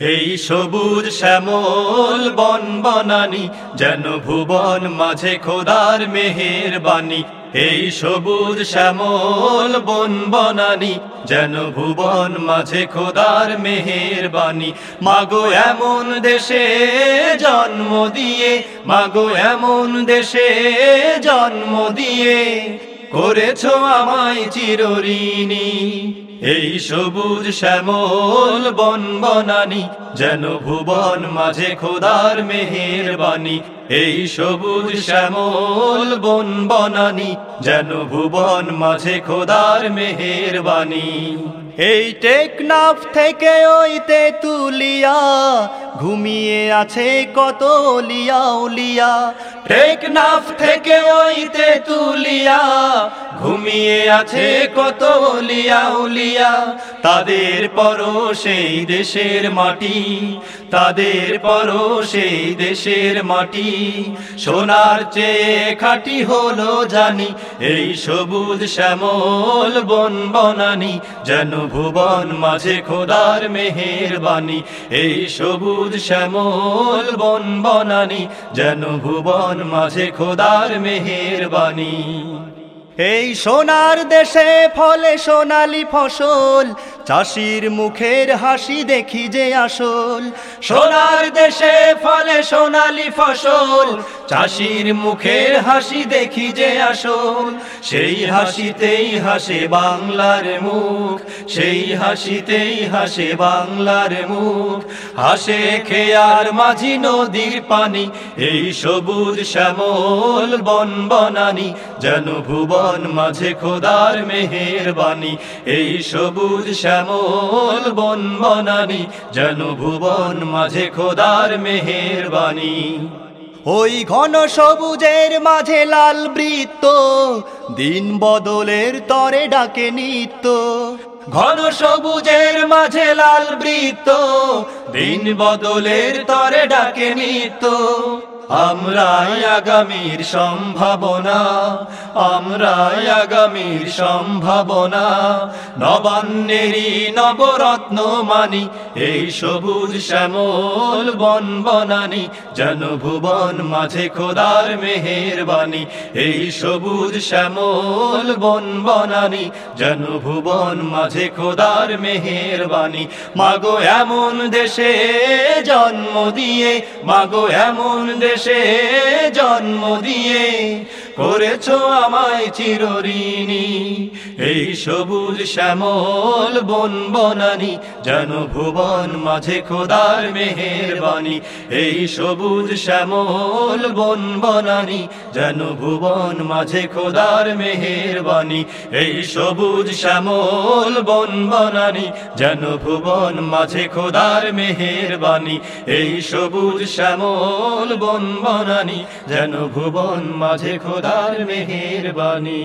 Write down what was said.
এই সবুজ শ্যামল বন বনানি, যেন ভুবন মাঝে খোদার মেহের বাণী এই সবুজ শ্যামল বন বনানি, যেন ভুবন মাঝে খোদার মেহের বাণী মাগো এমন দেশে জন্ম দিয়ে, মাগো এমন দেশে জন্ম দিয়ে করেছ আমায় চিরঋণী। এই সবুজ শ্যামল বন বনানি যেন ভুবন মাঝে খোদার মেহের বাণী এই সবুজ শ্যামল বন বনানি যেন ভুবন মাঝে খোদার মেহের বাণী এই টেকনাফ থেকে ওই তেতুলিয়া, ঘুমিয়ে আছে কত লিয়া উলিয়া। টেকনাফ থেকে ওই তেতুলিয়া ঘুমিয়ে আছে কত লিয়া উলিয়া। তাদের পর সেই দেশের মাটি, তাদের পর সেই দেশের মাটি। সোনার চেয়ে খাটি হলো জানি, এই সবুজ শ্যামল বন বনানি, যেন ভুবন মাঝে খোদার মেহের বাণী এই সবুজ শ্যামল বন বনানি, যেন ভুবন মাঝে খোদার মেহের বাণী এই সোনার দেশে ফলে সোনালি ফসল চাষির মুখের হাসি দেখি যে আসল। সোনার দেশে ফলে সোনালি ফসল। চাষির মুখের হাসি দেখি যে আসল। সেই হাসিতেই হাসে বাংলার মুখ। সেই হাসিতেই হাসে বাংলার মুখ। হাসে খেয়ার মাঝি নদীর পানি। এই সবুজ শ্যামল বন বনানি যেন ভুবন মাঝে খোদার মেহের বাণী এই সবুজ শ্যামল বন বনানি যেন ভুবন মাঝে খোদার মেহের বাণী ওই ঘন সবুজের মাঝে লাল বৃত্ত দিন বদলের তরে ডাকে নিত্য। ঘন সবুজের মাঝে লাল বৃত্ত দিন বদলের তরে ডাকে নিত্য। আমরাই আগামীর সম্ভাবনা, আমরাই আগামীর সম্ভাবনা। নবান্নেরই নবরত্ন মানি, এই সবুজ শ্যামল বন বনানি যেন ভুবন মাঝে খোদার মেহের বাণী এই সবুজ শ্যামল বন বনানি যেন ভুবন মাঝে খোদার মেহের বাণী মাগো এমন দেশে জন্ম দিয়ে, মাগো এমন দেশে জন্ম দিয়ে করেছ আমায় চিরঋণী। এই সবুজ শ্যামল বন বনানি, যেন ভুবন মাঝে খোদার মেহের বাণী এই সবুজ শ্যামল বন বনানি, যেন ভুবন মাঝে খোদার মেহের বাণী এই সবুজ শ্যামল বন বনানি, যেন ভুবন মাঝে খোদার মেহের বাণী এই সবুজ শ্যামল বন বনানি, যেন ভুবন মাঝে খোদার মেহের বাণী